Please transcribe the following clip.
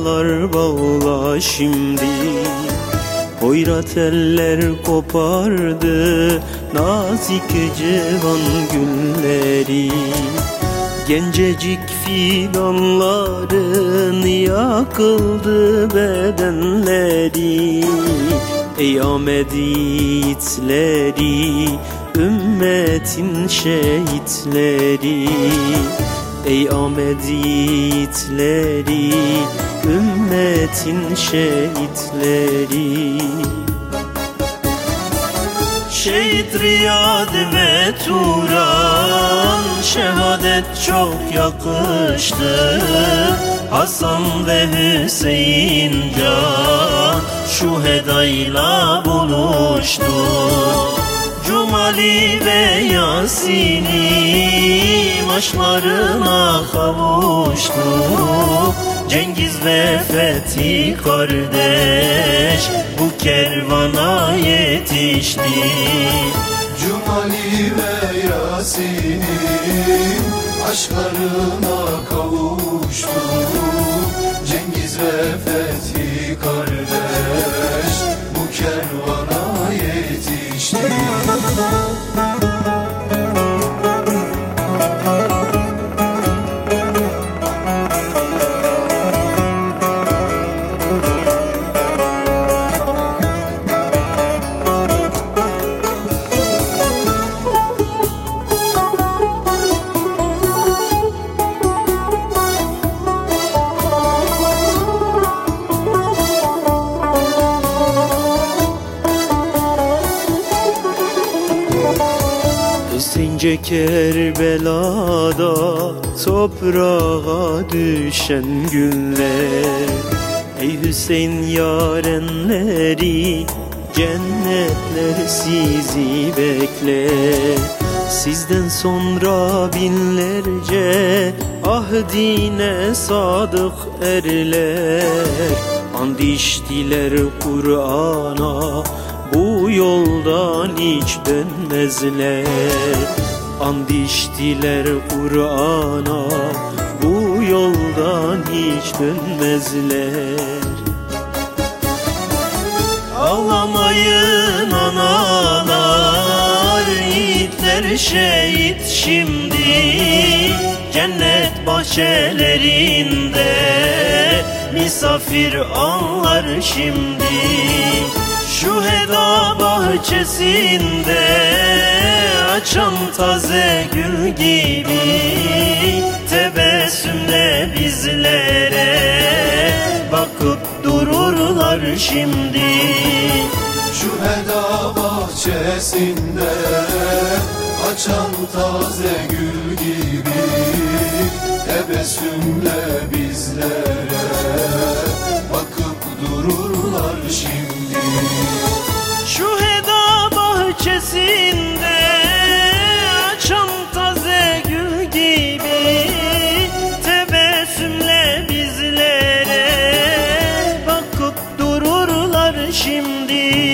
yaralar bağla şimdi. Hoyrat eller kopardı nazik civan gülleri. Gencecik fidanların yakıldı bedenleri. Ey Ahmet ümmetin şehitleri Ey Ahmet yiğitleri, ümmetin şehitleri. Şehit Riyad ve Turan Şehadet çok yakıştı. Hasan ve Hüseyin can Şu hedayla buluştu Cumali ve Yasin'i Maçlarına kavuştu. Cengiz ve Fethi kardeş Bu kervana yetişti. Cumali ve Yasin'in Aşklarına kavuştu. Cengiz ve Fethi kardeş Bu kervana yetişti Stay on the Hüseyince Kerbela'da toprağa düşen günler. Ey Hüseyin yarenleri cennetler sizi bekler. Sizden sonra binlerce ahdine sadık erler. And Kur'an'a bu yoldan hiç dönmezler. And içtiler Kur'an'a. Bu yoldan hiç dönmezler. Ağlamayın analar Yiğitler şehit şimdi. Cennet bahçelerinde Misafir anlar şimdi şu heda bahçesinde açan taze gül gibi Tebessümle bizlere bakıp dururlar şimdi. Şu heda bahçesinde Açan taze gül gibi Tebessümle bizlere şimdi?